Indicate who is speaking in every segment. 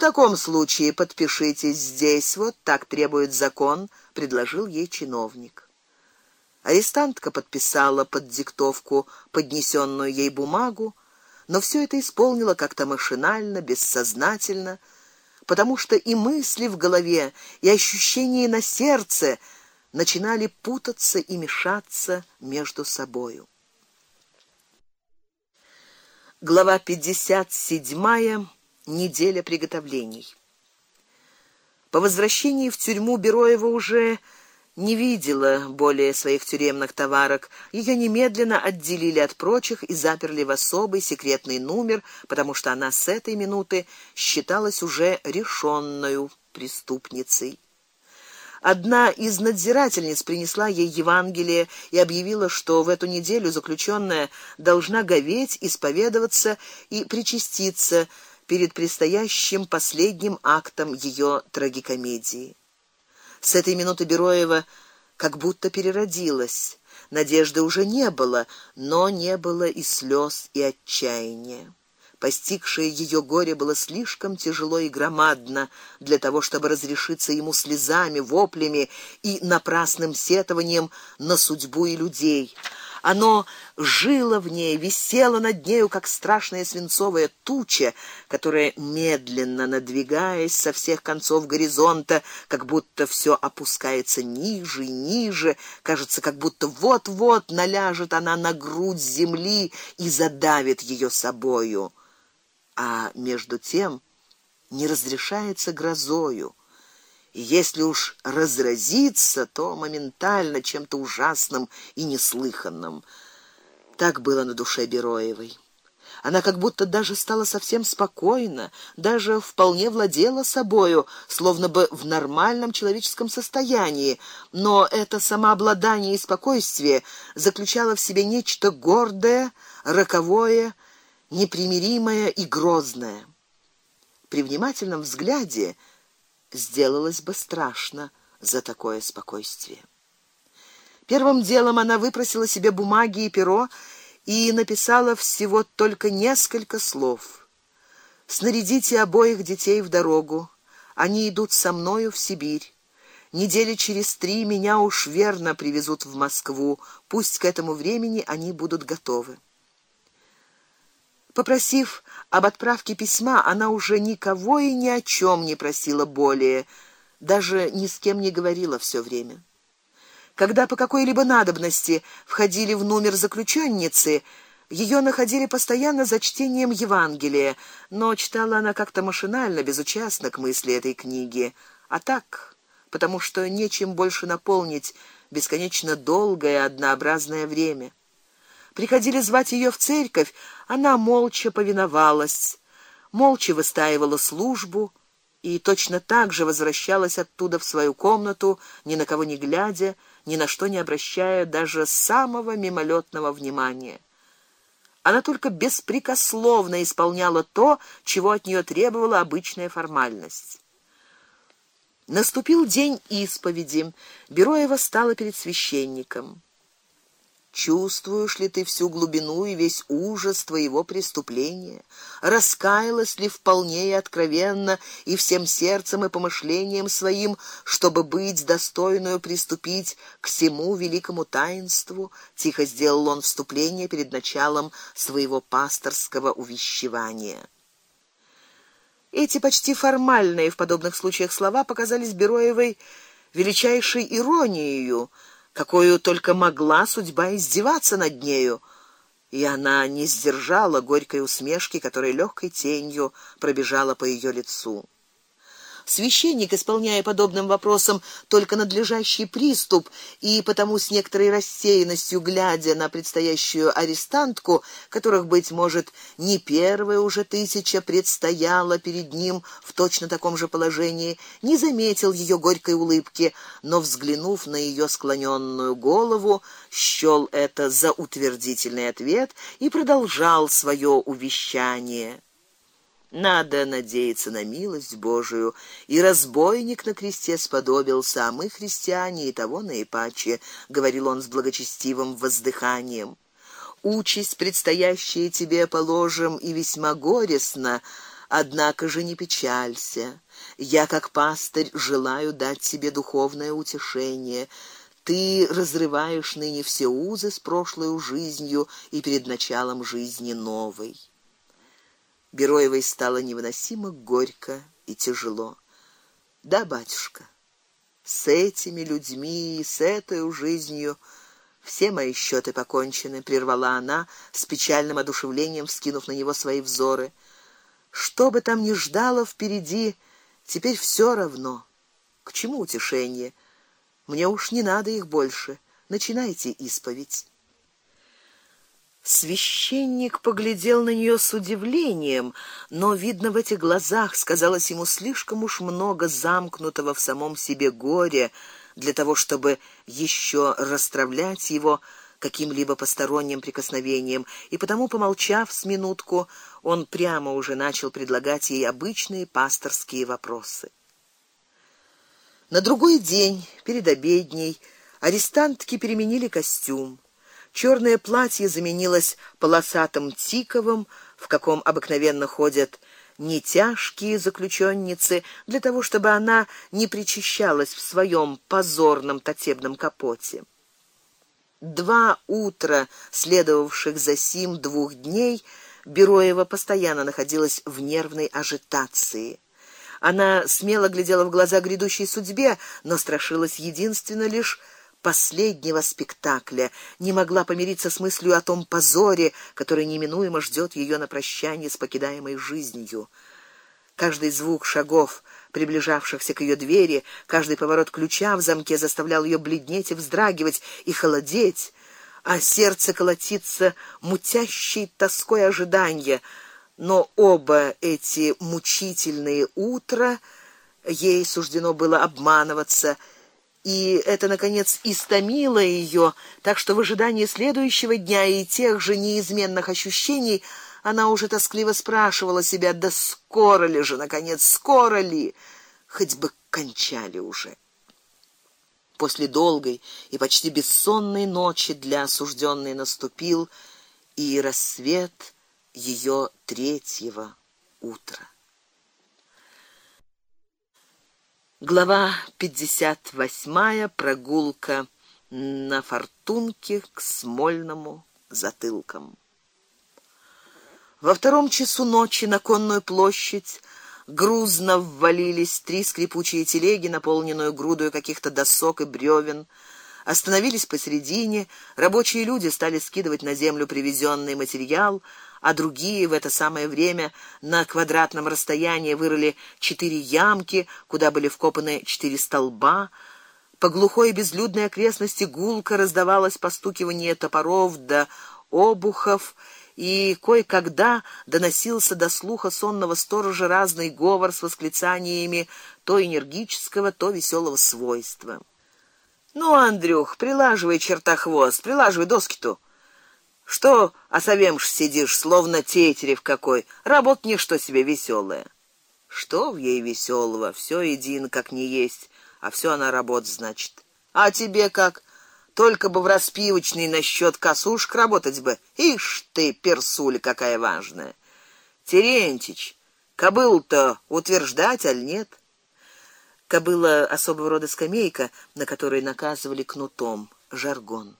Speaker 1: таком случае подпишитесь здесь, вот так требует закон, предложил ей чиновник. Арестантка подписала под диктовку поднесенную ей бумагу, но все это исполнила как-то машинально, бессознательно, потому что и мысли в голове, и ощущения на сердце начинали путаться и мешаться между собою. Глава 57. Неделя приготовлений. По возвращении в тюрьму Бероева уже не видела более своих тюремных товарок. Ее немедленно отделили от прочих и заперли в особый секретный номер, потому что она с этой минуты считалась уже решенной преступницей. Одна из надзирательниц принесла ей Евангелие и объявила, что в эту неделю заключенная должна говеть, исповедоваться и причаститься перед предстоящим последним актом ее трагикомедии. С этой минуты Бероева как будто переродилась. Надежды уже не было, но не было и слез, и отчаяния. Постигшее ее горе было слишком тяжело и громадно для того, чтобы разрешиться ему слезами, воплями и напрасным сетованием на судьбу и людей. Оно жило в ней, висело над нею, как страшная свинцовая туча, которая медленно надвигаясь со всех концов горизонта, как будто все опускается ниже и ниже, кажется, как будто вот-вот наляжет она на грудь земли и задавит ее собою а между тем не разрешается грозою. Если уж разразится, то моментально чем-то ужасным и неслыханным. Так было на душе Бероевой. Она как будто даже стала совсем спокойна, даже вполне владела собою, словно бы в нормальном человеческом состоянии, но это самообладание и спокойствие заключало в себе нечто гордое, роковое, непримиримая и грозная. При внимательном взгляде сделалось бы страшно за такое спокойствие. Первым делом она выпросила себе бумаги и перо и написала всего только несколько слов. Снарядите обоих детей в дорогу. Они идут со мною в Сибирь. Недели через три меня уж верно привезут в Москву. Пусть к этому времени они будут готовы. Попросив об отправке письма, она уже никого и ни о чем не просила более, даже ни с кем не говорила все время. Когда по какой-либо надобности входили в номер заключенницы, ее находили постоянно за чтением Евангелия, но читала она как-то машинально, безучастно к мысли этой книги, а так, потому что нечем больше наполнить бесконечно долгое однообразное время. Приходили звать ее в церковь, она молча повиновалась, молча выстаивала службу и точно так же возвращалась оттуда в свою комнату, ни на кого не глядя, ни на что не обращая даже самого мимолетного внимания. Она только беспрекословно исполняла то, чего от нее требовала обычная формальность. Наступил день исповеди. Бероева стала перед священником. Чувствуешь ли ты всю глубину и весь ужас твоего преступления? Раскаялась ли вполне и откровенно и всем сердцем и помышлением своим, чтобы быть достойную приступить к всему великому таинству? Тихо сделал он вступление перед началом своего пасторского увещевания. Эти почти формальные в подобных случаях слова показались Бероевой величайшей иронией какую только могла судьба издеваться над нею, и она не сдержала горькой усмешки, которая легкой тенью пробежала по ее лицу. Священник, исполняя подобным вопросом только надлежащий приступ и потому с некоторой рассеянностью глядя на предстоящую арестантку, которых быть может не первая уже тысяча предстояла перед ним в точно таком же положении, не заметил ее горькой улыбки, но взглянув на ее склоненную голову, счёл это за утвердительный ответ и продолжал свое увещание. Надо надеяться на милость Божию, и разбойник на кресте сподобился, а мы христиане и того наипаче, говорил он с благочестивым воздыханием. Участь предстоящая тебе положим и весьма горестна, Однако же не печалься. Я, как пастырь, желаю дать тебе духовное утешение. Ты разрываешь ныне все узы с прошлой жизнью и перед началом жизни новой. Бероевой стало невыносимо горько и тяжело. Да, батюшка. С этими людьми, с этой жизнью все мои счеты покончены, прервала она с печальным одушевлением, вскинув на него свои взоры. Что бы там ни ждало впереди, теперь все равно. К чему утешение? Мне уж не надо их больше. Начинайте исповедь. Священник поглядел на нее с удивлением, но видно в этих глазах сказалось ему слишком уж много замкнутого в самом себе горя для того, чтобы еще расстравлять его каким-либо посторонним прикосновением, и потому, помолчав с минутку, он прямо уже начал предлагать ей обычные пасторские вопросы. На другой день, перед обедней, арестантки переменили костюм. Черное платье заменилось полосатым тиковым, в каком обыкновенно ходят не тяжкие заключенницы, для того, чтобы она не причащалась в своем позорном татебном капоте. Два утра, следовавших за сим двух дней, Бероева постоянно находилась в нервной ажитации. Она смело глядела в глаза грядущей судьбе, но страшилась единственно лишь последнего спектакля, не могла помириться с мыслью о том позоре, который неминуемо ждет ее на прощание с покидаемой жизнью. Каждый звук шагов, приближавшихся к ее двери, каждый поворот ключа в замке заставлял ее бледнеть и вздрагивать и холодеть, а сердце колотиться мутящей тоской ожидания. Но оба эти мучительные утра ей суждено было обманываться, и это наконец истомило ее, так что в ожидании следующего дня и тех же неизменных ощущений она уже тоскливо спрашивала себя: да скоро ли же наконец, скоро ли? Хоть бы кончали уже. После долгой и почти бессонной ночи для осужденной наступил и рассвет ее третьего утра. Глава 58. Прогулка на фортунке к Смольному затылкам. Во втором часу ночи на конную площадь грузно ввалились три скрипучие телеги, наполненные грудой каких-то досок и бревен. Остановились посередине, рабочие люди стали скидывать на землю привезенный материал, а другие в это самое время на квадратном расстоянии вырыли четыре ямки, куда были вкопаны четыре столба. По глухой и безлюдной окрестности гулко раздавалось постукивание топоров да обухов и кое-когда доносился до слуха сонного сторожа разный говор с восклицаниями то энергического, то веселого свойства. Ну, Андрюх, прилаживай чертохвост, прилаживай доски-то. Что осовемш сидишь, словно тетерев какой? Работ не что себе веселая. Что в ей веселого? Все един как не есть, а все она работ значит. А тебе как? Только бы в распивочной насчет косушек работать бы. Ишь ты, персуля какая важная. Терентич, кобыл-то утверждать аль нет? Кобыла особого рода скамейка, на которой наказывали кнутом, жаргон.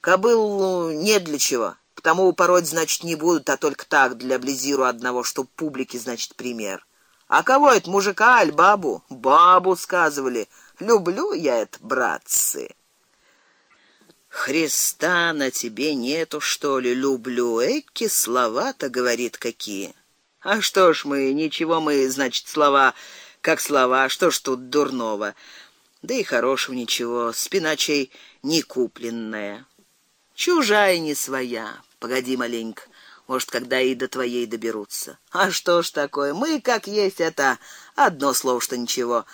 Speaker 1: Кобылу не для чего. Потому упороть, значит, не будут, а только так для близиру одного, чтоб публике, значит, пример. А кого это мужика аль бабу? Бабу сказывали. Люблю я это, братцы. Христа на тебе нету, что ли, люблю. Эки слова-то говорит какие. А что ж мы, ничего мы, значит, слова как слова, что ж тут дурного? Да и хорошего ничего, спина чей не купленная. Чужая не своя. Погоди маленько. Может, когда и до твоей доберутся. А что ж такое? Мы как есть это одно слово, что ничего.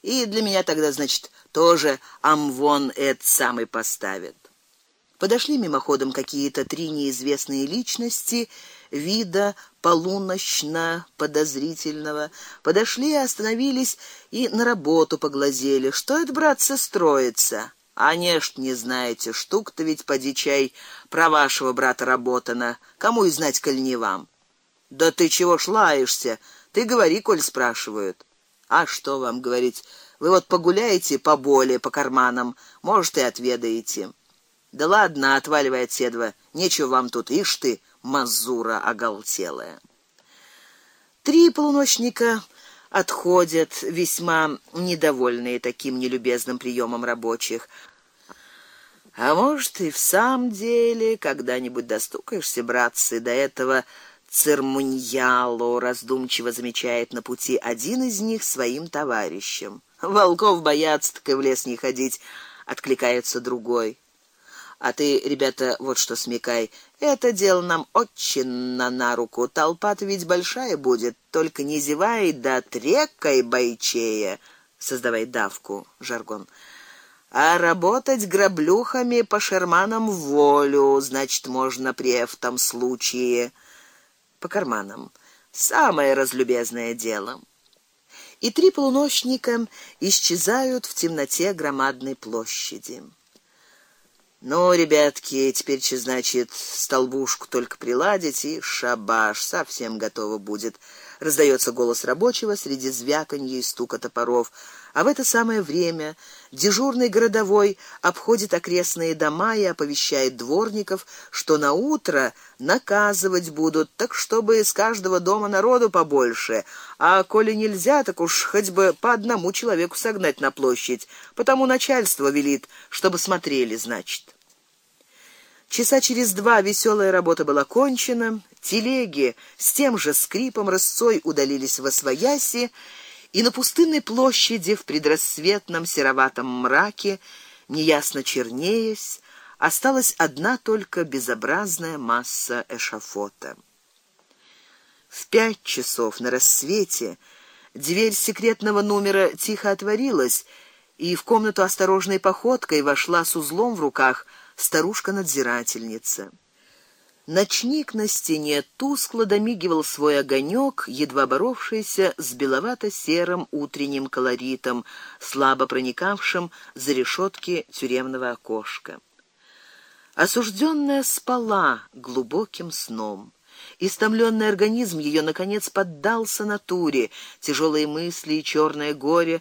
Speaker 1: И для меня тогда, значит, тоже амвон эт самый поставит. Подошли мимоходом какие-то три неизвестные личности вида полуночно подозрительного. Подошли, остановились и на работу поглазели. Что это, братцы, строится? А нечто не знаете, штук-то ведь поди чай про вашего брата работана. Кому и знать, коль не вам. Да ты чего шлаешься? Ты говори, коль спрашивают. А что вам говорить? Вы вот погуляете по боле по карманам, может и отведаете. Да ладно, отваливай от. Нечего вам тут, ишь ты, мазура оголтелая. Три полуночника отходят, весьма недовольные таким нелюбезным приемом рабочих. А может, и в самом деле когда-нибудь достукаешься, братцы, до этого цермоньялу, раздумчиво замечает на пути один из них своим товарищам. Волков боятся, так и в лес не ходить, откликается другой. А ты, ребята, вот что смекай. Это дело нам очень на, на руку. Толпа-то ведь большая будет, только не зевай да трекай бойчея, создавай давку, жаргон. А работать граблюхами по шерманам волю, значит, можно при этом случае по карманам. Самое разлюбезное дело. И три полуночника исчезают в темноте громадной площади. Ну, ребятки, теперь че значит столбушку только приладить и шабаш, совсем готово будет. Раздается голос рабочего среди звяканья и стука топоров. А в это самое время дежурный городовой обходит окрестные дома и оповещает дворников, что на утро наказывать будут, так чтобы из каждого дома народу побольше, а коли нельзя, так уж хоть бы по одному человеку согнать на площадь, потому начальство велит, чтобы смотрели, значит. Часа через два веселая работа была кончена, телеги с тем же скрипом рысцой удалились во свояси, и на пустынной площади в предрассветном сероватом мраке, неясно чернеясь, осталась одна только безобразная масса эшафота. В пять часов на рассвете дверь секретного номера тихо отворилась, и в комнату осторожной походкой вошла с узлом в руках старушка-надзирательница. Ночник на стене тускло домигивал свой огонек, едва боровшийся с беловато-серым утренним колоритом, слабо проникавшим за решетки тюремного окошка. Осужденная спала глубоким сном. Истомленный организм ее наконец поддался натуре, тяжелые мысли и черное горе,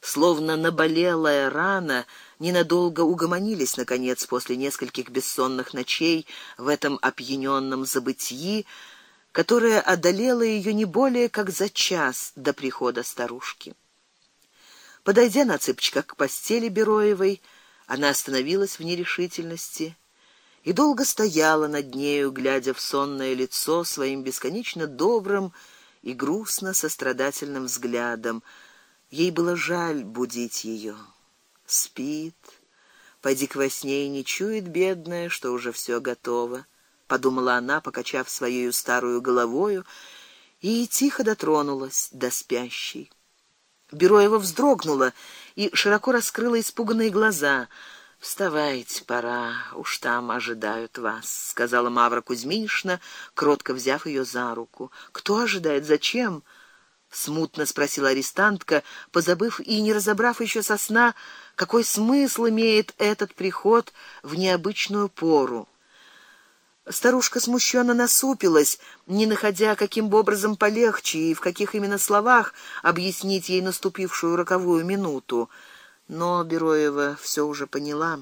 Speaker 1: словно наболелая рана, ненадолго угомонились наконец после нескольких бессонных ночей в этом опьянённом забытии, которое одолело ее не более как за час до прихода старушки. Подойдя на цыпочках к постели Бероевой, она остановилась в нерешительности и долго стояла над нею, глядя в сонное лицо своим бесконечно добрым и грустно сострадательным взглядом. Ей было жаль будить ее спит. Пойди к во и не чует бедная, что уже все готово, подумала она, покачав своей старую головою, и тихо дотронулась до спящей. Бероева вздрогнула и широко раскрыла испуганные глаза. Вставайте, пора, уж там ожидают вас, сказала Мавра Кузьминишна, кротко взяв ее за руку. Кто ожидает? Зачем? Смутно спросила арестантка, позабыв и не разобрав еще со сна, какой смысл имеет этот приход в необычную пору. Старушка смущенно насупилась, не находя каким образом полегче и в каких именно словах объяснить ей наступившую роковую минуту. Но Бероева все уже поняла.